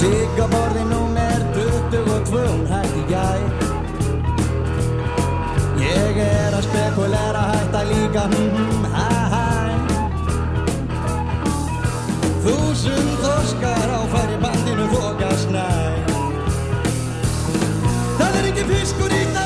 Gigg á borðin hún er 22 hún hætti gæ Ég er að spekulera hætta líka hm, hæ hæ Þúsund þorskar á færi bandinu þokast næ Það er ekki fiskur í það,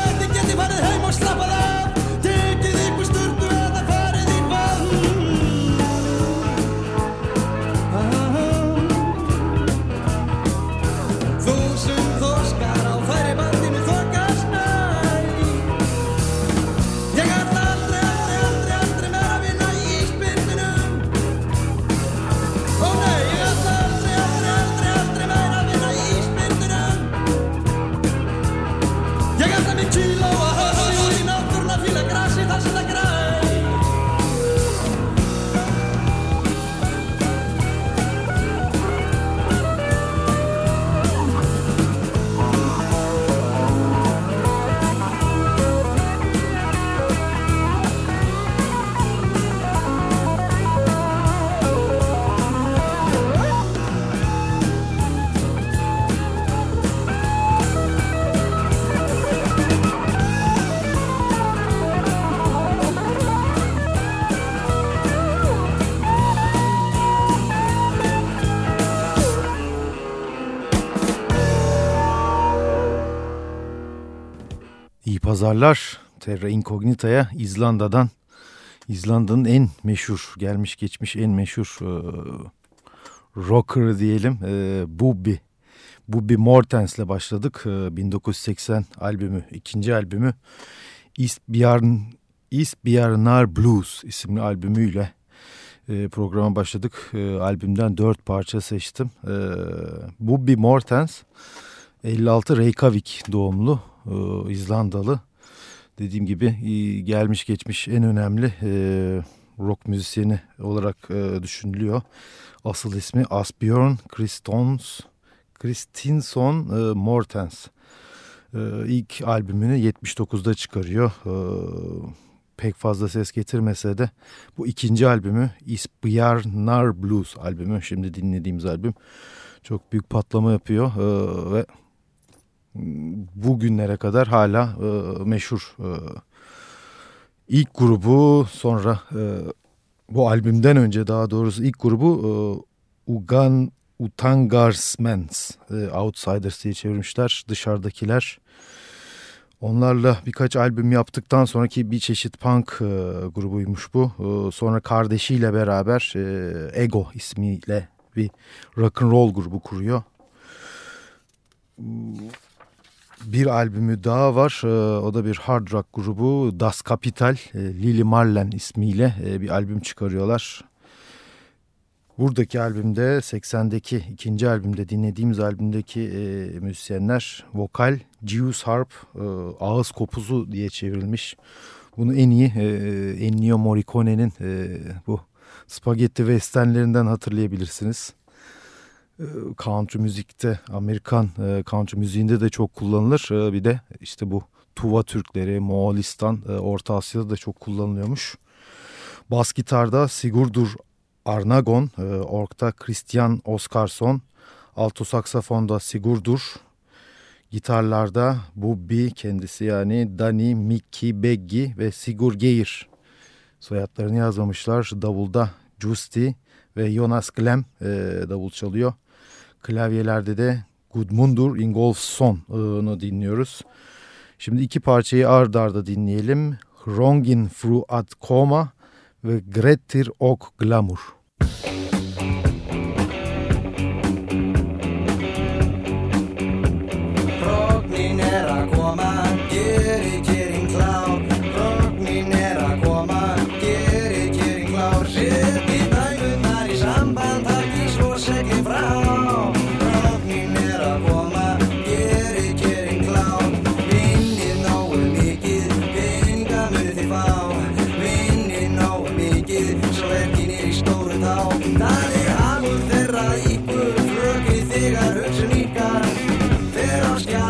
İyi pazarlar. Terra Incognita'ya İzlanda'dan İzlanda'nın en meşhur, gelmiş geçmiş en meşhur e, rocker diyelim e, Bubbi. Bubbi Mortens'le başladık. E, 1980 albümü, ikinci albümü Isbjörn, Isbjörnar Blues isimli albümüyle e, programa başladık. E, albümden dört parça seçtim. E, Bubbi Mortens 56 Reykjavik doğumlu e, İzlandalı. Dediğim gibi e, gelmiş geçmiş en önemli e, rock müzisyeni olarak düşünülüyor. Asıl ismi Asbjörn Kristons, Kristinson Mortens. E, ilk albümünü 79'da çıkarıyor. Pek fazla ses getirmese de bu ikinci albümü Isbjörnar Blues albümü. Şimdi dinlediğimiz albüm çok büyük patlama yapıyor ve bugünlere kadar hala e, meşhur. E, ilk grubu sonra e, bu albümden önce daha doğrusu ilk grubu e, Ugan Utangarsmens e, Outsiders diye çevirmişler dışarıdakiler. Onlarla birkaç albüm yaptıktan sonraki bir çeşit punk e, grubuymuş bu. E, sonra kardeşiyle beraber e, Ego ismiyle bir rock and roll grubu kuruyor bir albümü daha var. Ee, o da bir hard rock grubu Das Kapital. E, Lily Marlen ismiyle e, bir albüm çıkarıyorlar. Buradaki albümde 80'deki ikinci albümde dinlediğimiz albümdeki e, müzisyenler vokal, Zeus Harp, ağız kopuzu diye çevrilmiş. Bunu en iyi Ennio Morricone'nin bu spagetti westernlerinden hatırlayabilirsiniz. E, country müzikte Amerikan e, country müziğinde de çok kullanılır. E, bir de işte bu Tuva Türkleri, Moğolistan, Orta Asya'da da çok kullanılıyormuş. Bas gitarda Sigurdur Arnagon, orkta Christian Oscarson, alto saksafonda Sigurdur, gitarlarda Bubbi kendisi yani Dani, Mickey, Beggi ve Sigur Geir soyadlarını yazmamışlar. Davulda Justi ve Jonas Glem davul çalıyor. Klavyelerde de Gudmundur Ingolfsson'u dinliyoruz. Şimdi iki parçayı ard arda dinleyelim. Rongin Fru Ad Koma ve Grettir Ok Glamour. Rognin Pero es que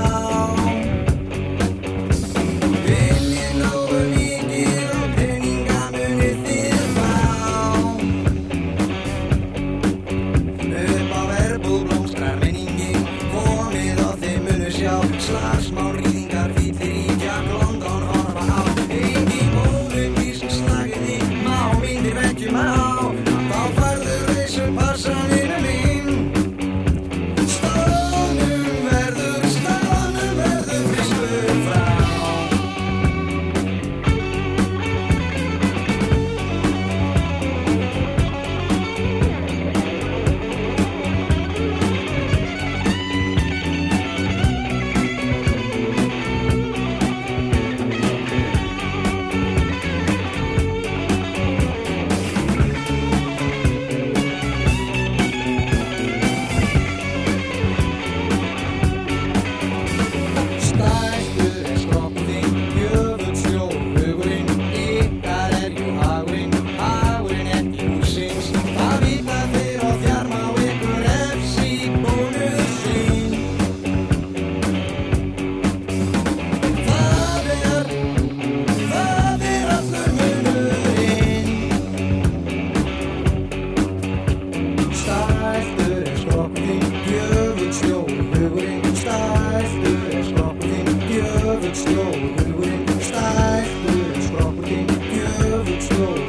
slow.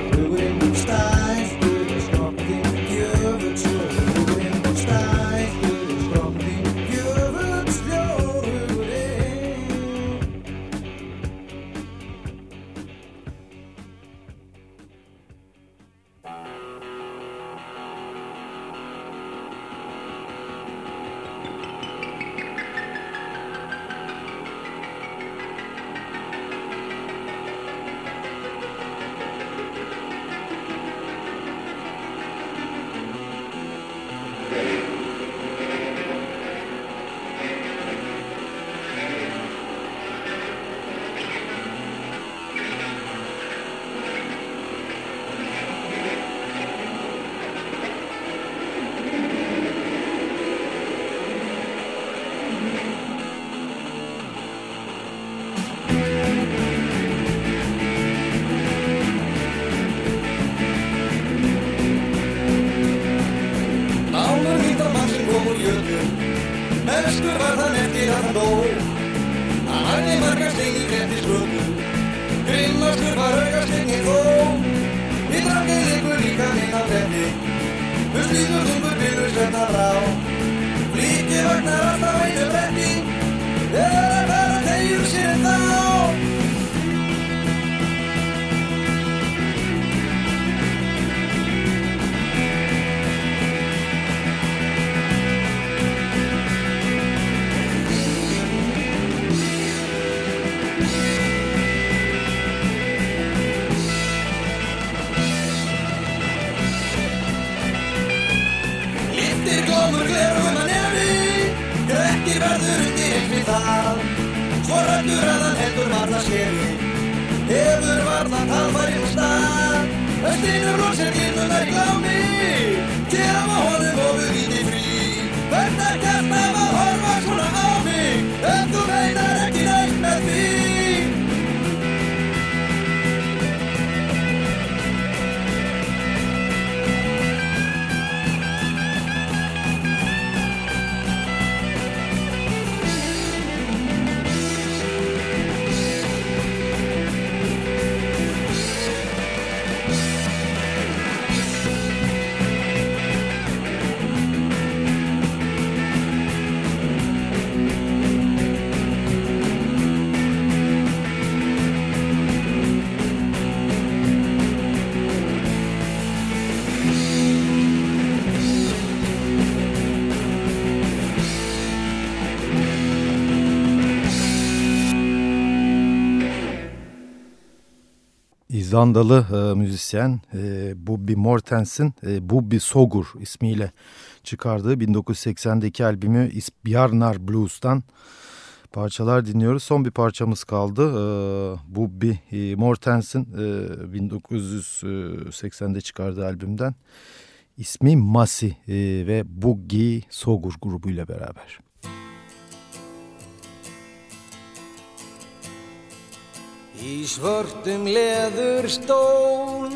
Martin Rosen in the nightclub. İzlandalı e, müzisyen e, Bobby Mortens'in e, Bobby Sogur ismiyle çıkardığı 1980'deki albümü Isbjarnar Blues'tan parçalar dinliyoruz. Son bir parçamız kaldı. E, Bobby e, Mortens'in e, 1980'de çıkardığı albümden ismi Masi e, ve Boogie Sogur grubuyla beraber. Í svörtum leðurstól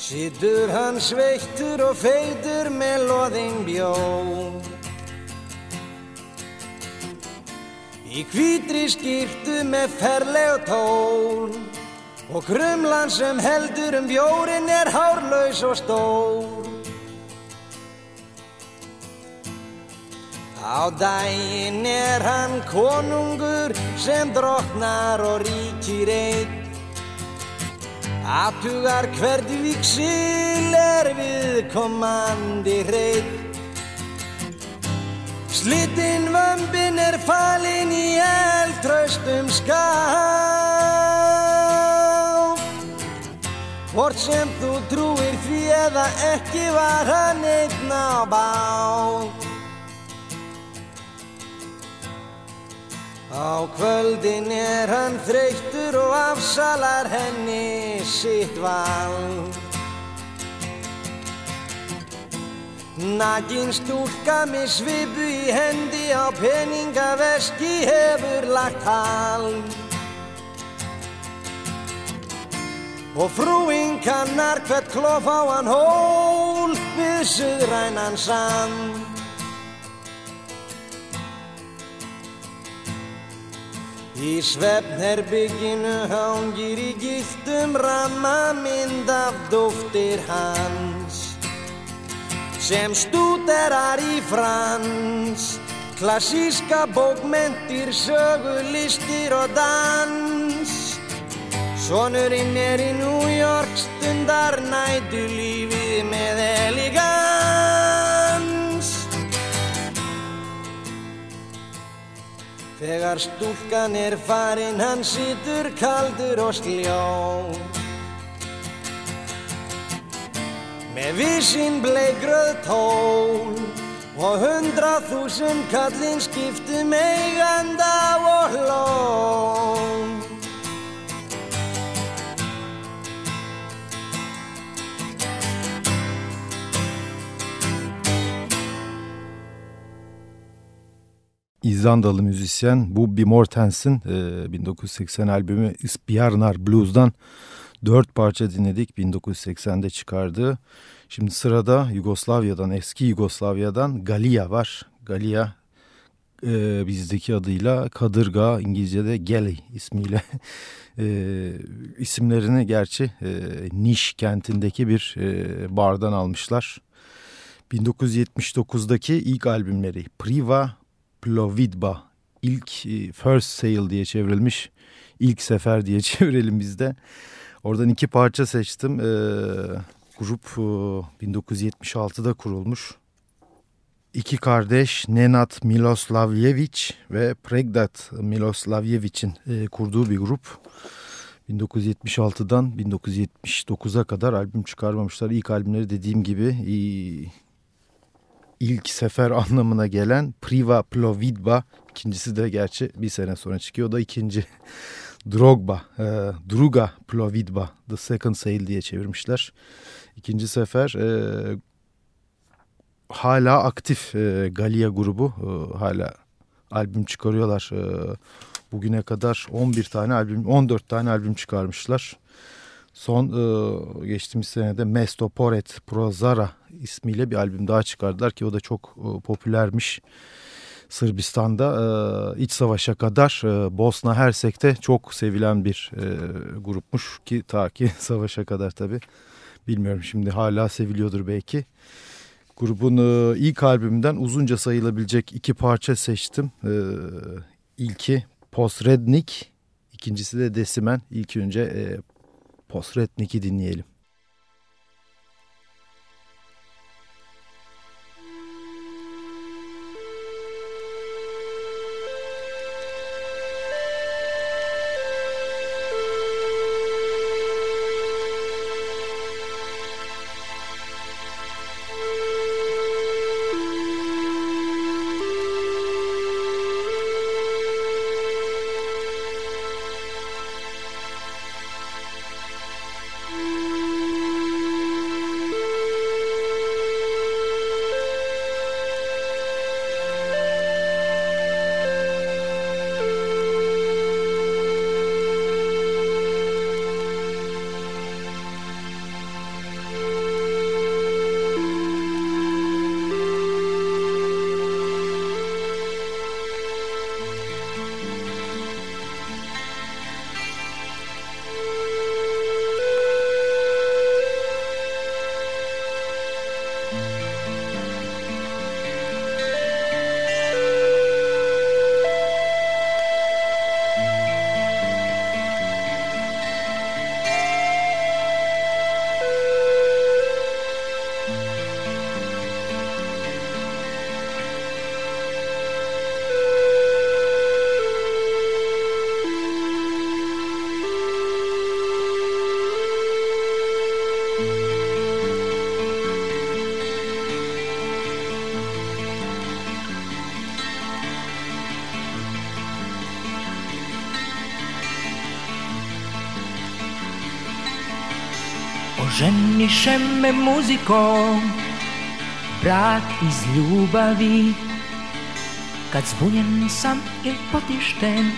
Sittur hann sveittur og feitur með loðin bjól Í hvítri skýrtu með ferleg tól Og krumlan sem heldur um bjórin er hárlaus og stór Á daginn er hann konungur sem drottnar og ríkir einn. Atugar hvert viksil er við komandi hreitt Slitinn vömbin er falin í eldtraustum skáp. Hvort sem þú trúir því eða ekki var hann einn á bát Á kvöldin er hann þreyttur og afsalar henni sitt vald. Nakin stúlka með svipu í hendi á peningaveski hefur lagt hald. Og frúinn kannar hvert klof á hann hól við suðrænan sand. Í svefnherbygginu hangir í giltum ramma mynd af dóttir hans sem stúderar í frans. Klassíska bókmentir, sögulistir og dans. Sonurinn er í New York stundar nætu lífið með elegans Þegar stúlkan er farin hann situr kaldur og sljó Með vísin bleigröð tól og hundrað þúsund kallinn skiptum eiganda og hló İzlandalı müzisyen Bobby Mortens'in e, 1980 albümü Ispjarnar Blues'dan dört parça dinledik 1980'de çıkardığı. Şimdi sırada Yugoslavya'dan eski Yugoslavya'dan Galia var. Galia e, bizdeki adıyla Kadırga İngilizce'de Geli ismiyle e, isimlerini gerçi e, Niş kentindeki bir e, bardan almışlar. 1979'daki ilk albümleri Priva Plovidba ilk e, first sale diye çevrilmiş ilk sefer diye çevirelim bizde. Oradan iki parça seçtim. Ee, grup e, 1976'da kurulmuş. İki kardeş Nenat Miloslavljevic ve Pregdat Miloslavljevic'in e, kurduğu bir grup. 1976'dan 1979'a kadar albüm çıkarmamışlar. İlk albümleri dediğim gibi e, ilk sefer anlamına gelen Priva Plovidba. İkincisi de gerçi bir sene sonra çıkıyor. Da ikinci Drogba, e, Druga Plovidba, The Second Sail diye çevirmişler. İkinci sefer e, hala aktif e, Galia grubu e, hala albüm çıkarıyorlar. E, bugüne kadar 11 tane albüm, 14 tane albüm çıkarmışlar. Son e, geçtiğimiz senede Mesto Poret Prozara ismiyle bir albüm daha çıkardılar ki o da çok e, popülermiş. Sırbistan'da e, iç savaşa kadar e, Bosna Hersek'te çok sevilen bir e, grupmuş ki ta ki savaşa kadar tabi bilmiyorum şimdi hala seviliyordur belki. Grubun e, ilk albümünden uzunca sayılabilecek iki parça seçtim. E, ilki Posrednik, ikincisi de Desimen. İlk önce e, Posrednik'i dinleyelim. Oženišem me muzikom Brat iz ljubavi. Kad zbunjen sam i potišten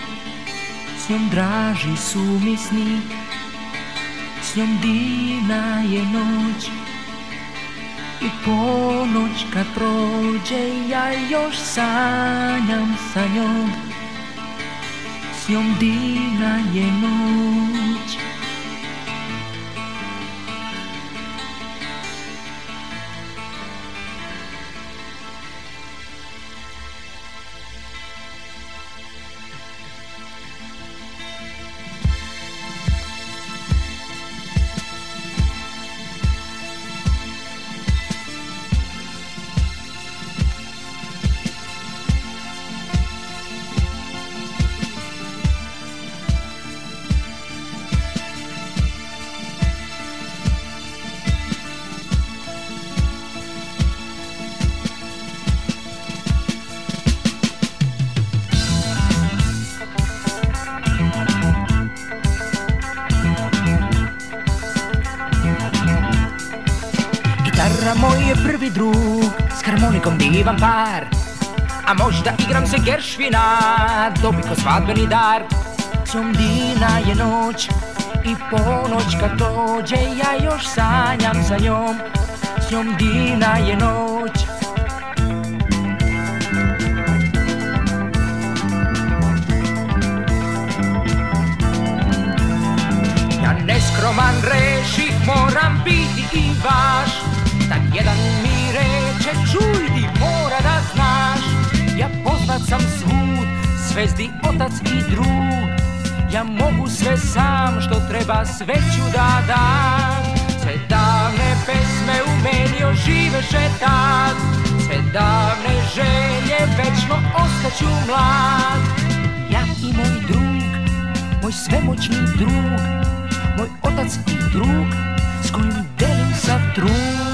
S njom draži sumisnik S njom divna je noć. I ponoć kad prođe Ja još sanjam sa njom s njom divna je noć Geršvina, dobi ko svadbeni dar. S njom dina je noć i ponoć kad dođe Ja još sanjam za njom, s njom dina je noć. Ja neskroman reših moram biti i vaš. Tad jedan mi zvezdi otac i drug. Ja mogu sve sam što treba sve ću da dam. Sve davne pesme u meni oživeše tad Sve davne želje večno ostaću mlad. Ja i moj drug, moj svemoćni drug Moj otac i drug s kojim delim sav trud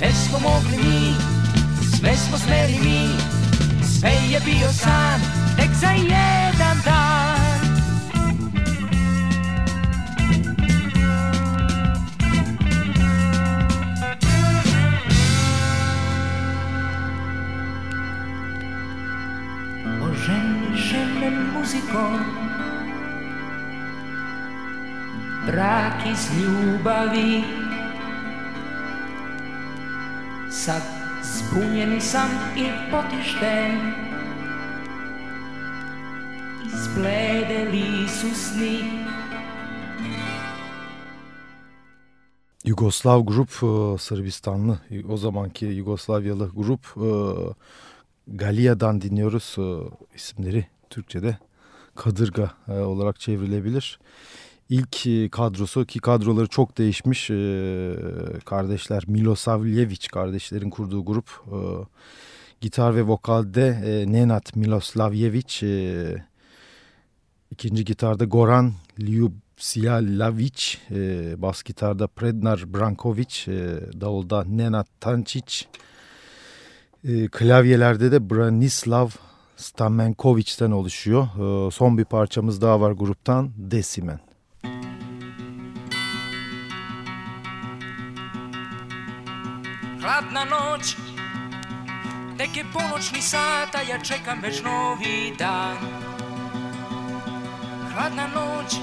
Sve smo mogli mi, sve smo smeli mi Sve je bio san, tek za jedan dan. Oženšenem muzikom brak iz ljubavi Sad zbunjen sam i potišten Izbledeli su sni Yugoslav grup e, Sırbistanlı o zamanki Yugoslavyalı grup e, Galia'dan dinliyoruz. E, isimleri Türkçe'de Kadırga olarak çevrilebilir. İlk kadrosu ki kadroları çok değişmiş kardeşler Milosavljevic kardeşlerin kurduğu grup gitar ve vokalde Nenat Miloslavjevic ikinci gitarda Goran Ljub Sijalavić, e, bas gitarda Prednar Brankovic, e, davulda Nenad Tančić, e, klavyelerde de Branislav Stamenkovic'ten oluşuyor. E, son bir parçamız daha var gruptan Decimen. Hladna noć, tek je ponoćni sat, ja čekam već novi dan. Hladna noć,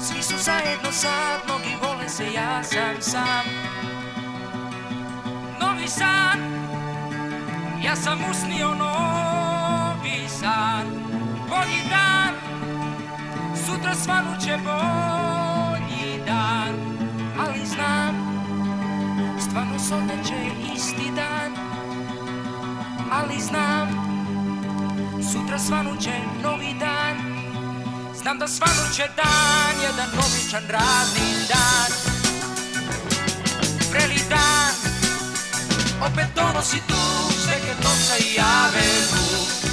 Svi su zajedno sad, mnogi vole se, ja sam sam. Novi san, ja sam usnio novi san. Bolji dan, sutra svanuće bolji dan Ali znam, stvarno sutra će isti dan. Ali znam, sutra svanuće novi dan. Znam da svanuće dan, jedan običan radni dan. Vreli dan, opet donosi tu noca i avenu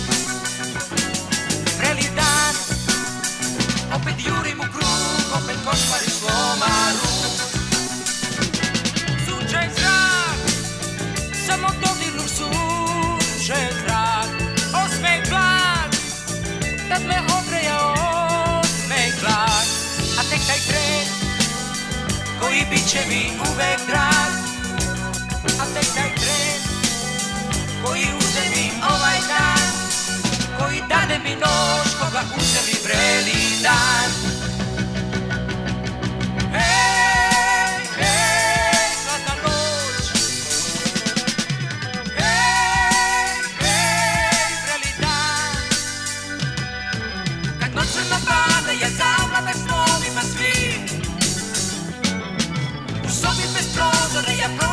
opet jurim u krug, opet košmari slomaru Sunčaj zrak, samo dodirnu sunče zrak. Osmeh glad, tad me odrejao glas A tek taj tren koji bit će mi uvek drag. A tek taj tren koji uze mi ovaj dan Koji dade mi noć koga uze mi vreli Sono il pestroso degli affronti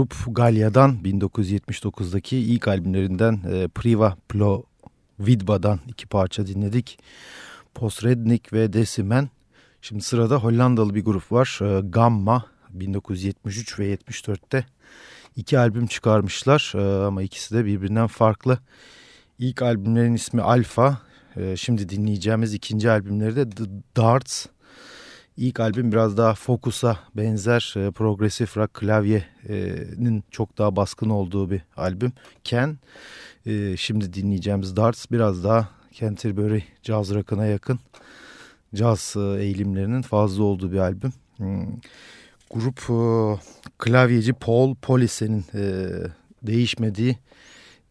grup Galya'dan 1979'daki ilk albümlerinden e, Priva Plo Vidba'dan iki parça dinledik. Posrednik ve Decimen. Şimdi sırada Hollandalı bir grup var. E, Gamma 1973 ve 74'te iki albüm çıkarmışlar e, ama ikisi de birbirinden farklı. İlk albümlerin ismi Alpha. E, şimdi dinleyeceğimiz ikinci albümleri de The Darts. İlk albüm biraz daha Focus'a benzer e, progresif rock klavyenin çok daha baskın olduğu bir albüm. Ken, e, şimdi dinleyeceğimiz Darts biraz daha Canterbury caz rock'ına yakın caz e, eğilimlerinin fazla olduğu bir albüm. Hmm. Grup e, klavyeci Paul Police'nin e, değişmediği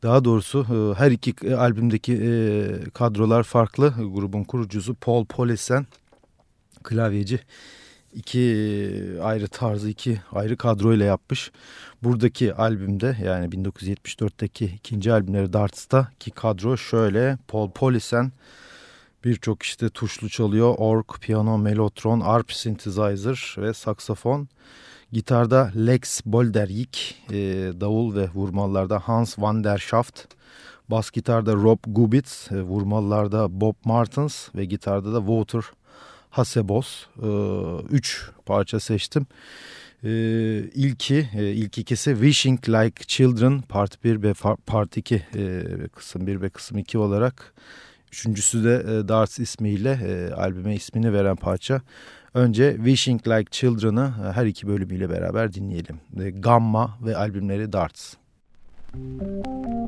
daha doğrusu e, her iki e, albümdeki kadrolar farklı. Grubun kurucusu Paul Polisen klavyeci iki ayrı tarzı iki ayrı kadroyla yapmış. Buradaki albümde yani 1974'teki ikinci albümleri Darts'ta ki kadro şöyle Paul Polisen birçok işte tuşlu çalıyor. Org, piyano, melotron, arp synthesizer ve saksafon. Gitarda Lex Bolderik, e, davul ve vurmalarda Hans van der Schaft. Bas gitarda Rob Gubitz, e, vurmalarda Bob Martins ve gitarda da Water Hasebos. E, üç parça seçtim. E, ilki, e, ilk ikisi Wishing Like Children Part 1 ve Part 2 e, kısım 1 ve kısım 2 olarak. Üçüncüsü de e, Darts ismiyle e, albüme ismini veren parça. Önce Wishing Like Children'ı e, her iki bölümüyle beraber dinleyelim. E, Gamma ve albümleri Darts. Müzik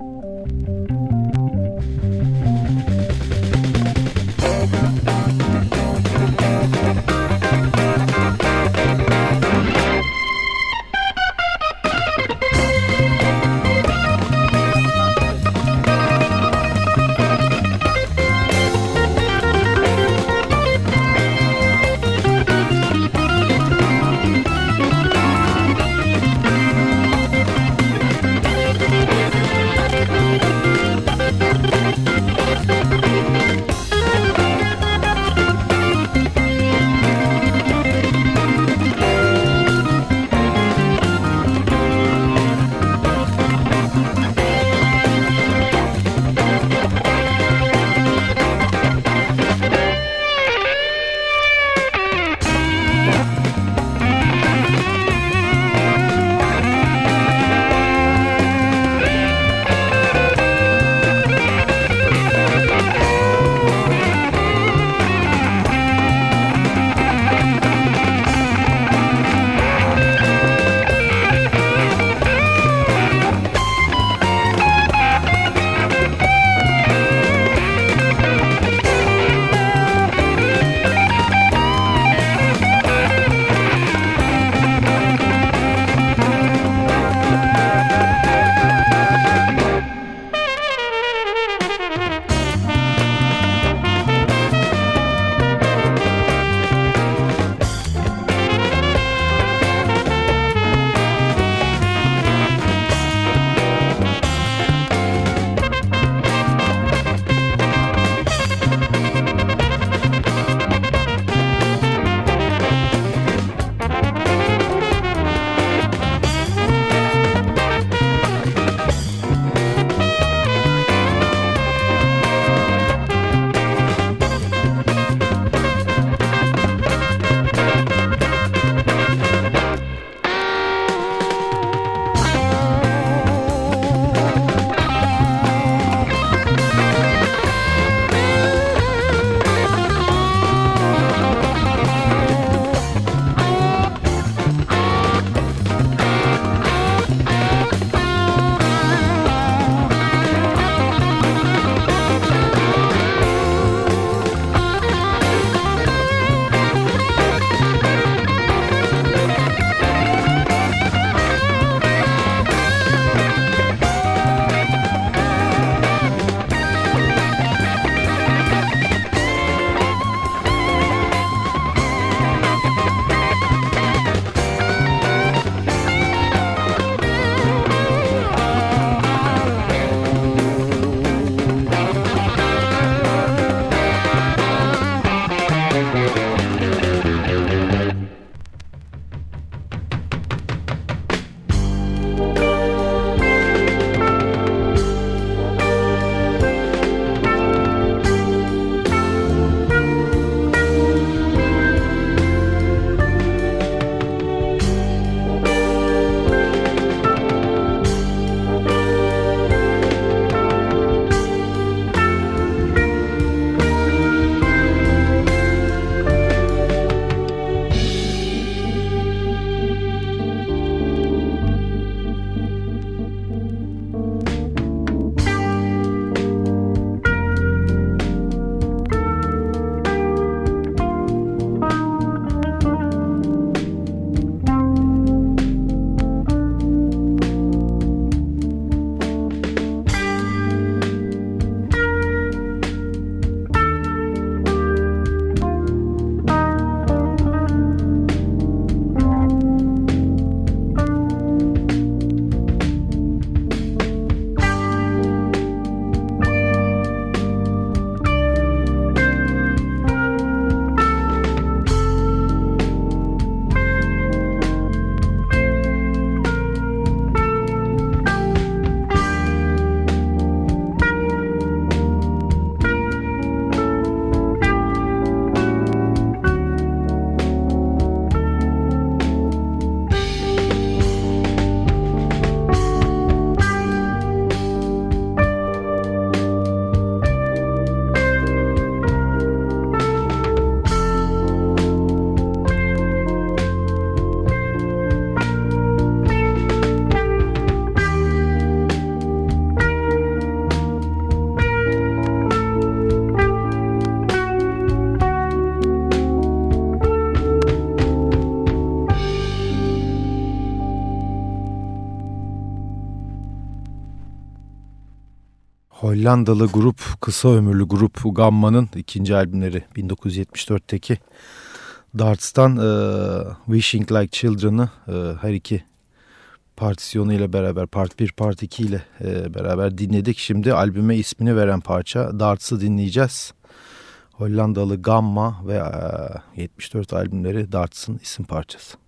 Hollandalı grup, kısa ömürlü grup Gamma'nın ikinci albümleri 1974'teki Darts'tan e, Wishing Like Children'ı e, her iki partisyonu ile beraber part 1 part 2 ile e, beraber dinledik. Şimdi albüme ismini veren parça Darts'ı dinleyeceğiz. Hollandalı Gamma ve e, 74 albümleri Darts'ın isim parçası.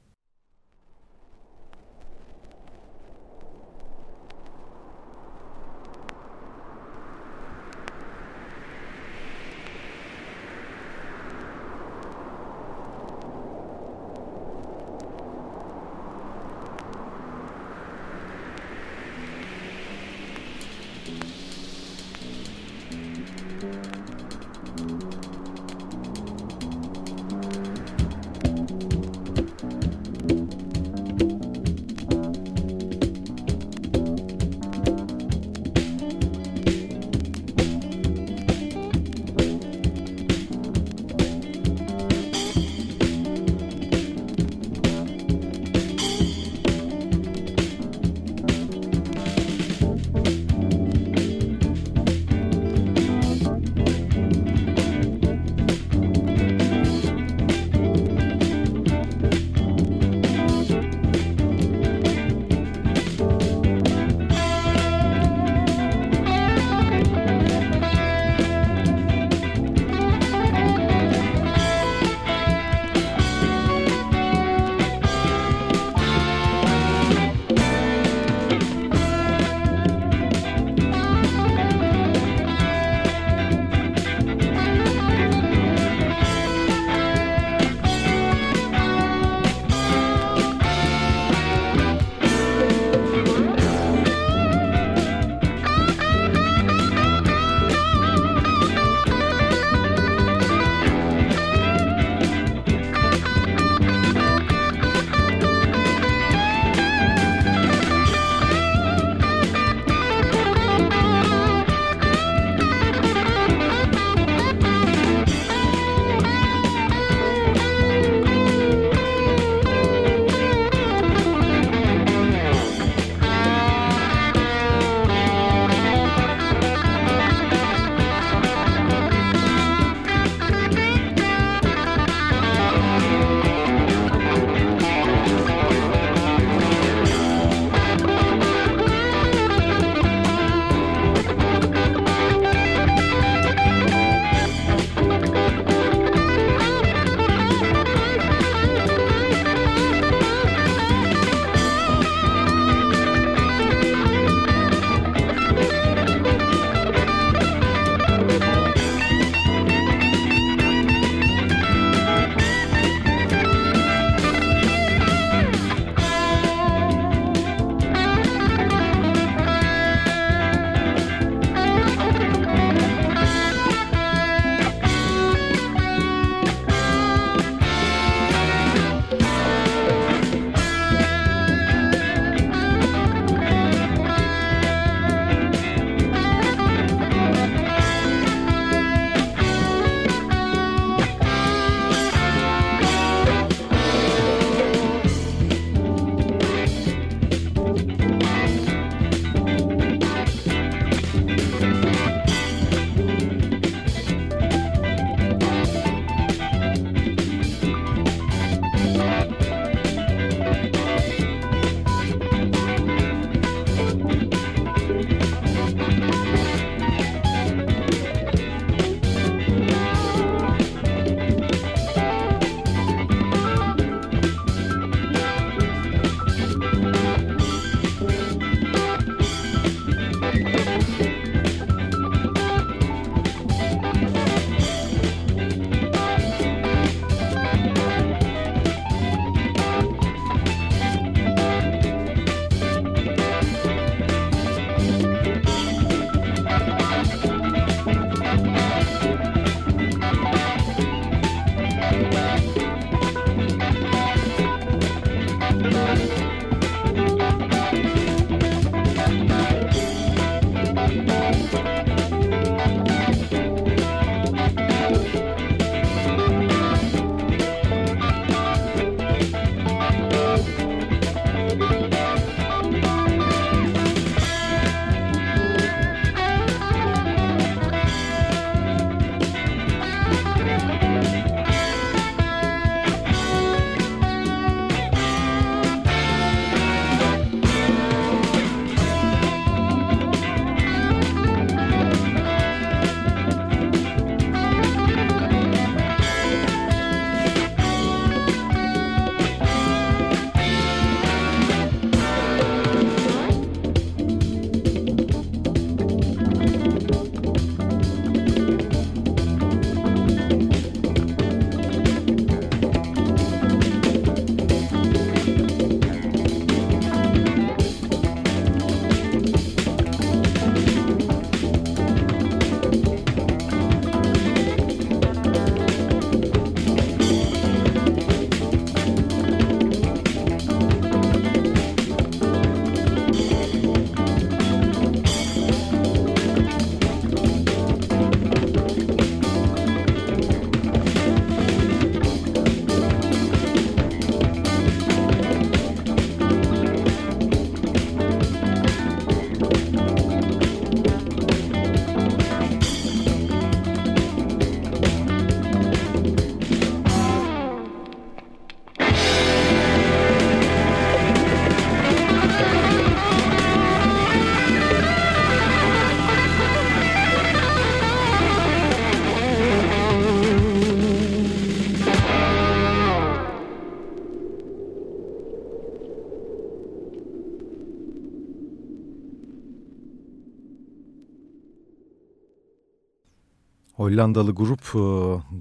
Hollandalı grup e,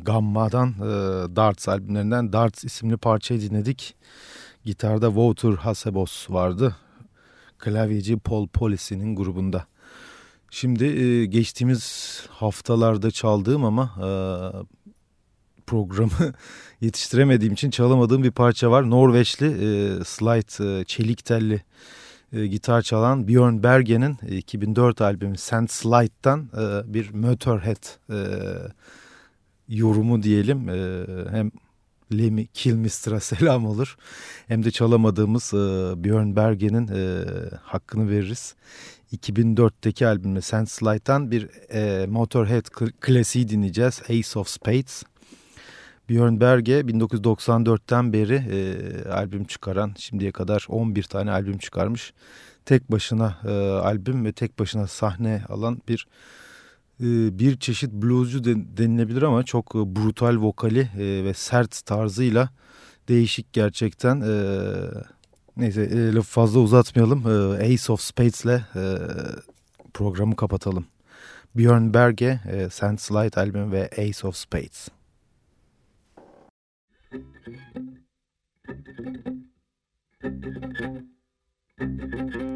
Gamma'dan e, Darts albümlerinden Darts isimli parçayı dinledik. Gitarda Wouter Hasebos vardı. Klavyeci Paul Policy'nin grubunda. Şimdi e, geçtiğimiz haftalarda çaldığım ama e, programı yetiştiremediğim için çalamadığım bir parça var. Norveçli e, slide e, çelik telli e, gitar çalan Björn Bergen'in 2004 e, albümü Sand Slide'dan e, bir Motorhead e, yorumu diyelim. E, hem Lemmy Kilmister'a selam olur. Hem de çalamadığımız e, Björn Bergen'in e, hakkını veririz. 2004'teki albümde Sand Slide'dan bir e, Motorhead klasiği dinleyeceğiz. Ace of Spades. Björn Berge 1994'ten beri e, albüm çıkaran şimdiye kadar 11 tane albüm çıkarmış. Tek başına e, albüm ve tek başına sahne alan bir e, bir çeşit bluescu denilebilir ama çok e, brutal vokali e, ve sert tarzıyla değişik gerçekten. E, neyse e, lafı fazla uzatmayalım. E, Ace of Spades'le e, programı kapatalım. Björn Berge, e, Sandslide albüm ve Ace of Spades. Thank you.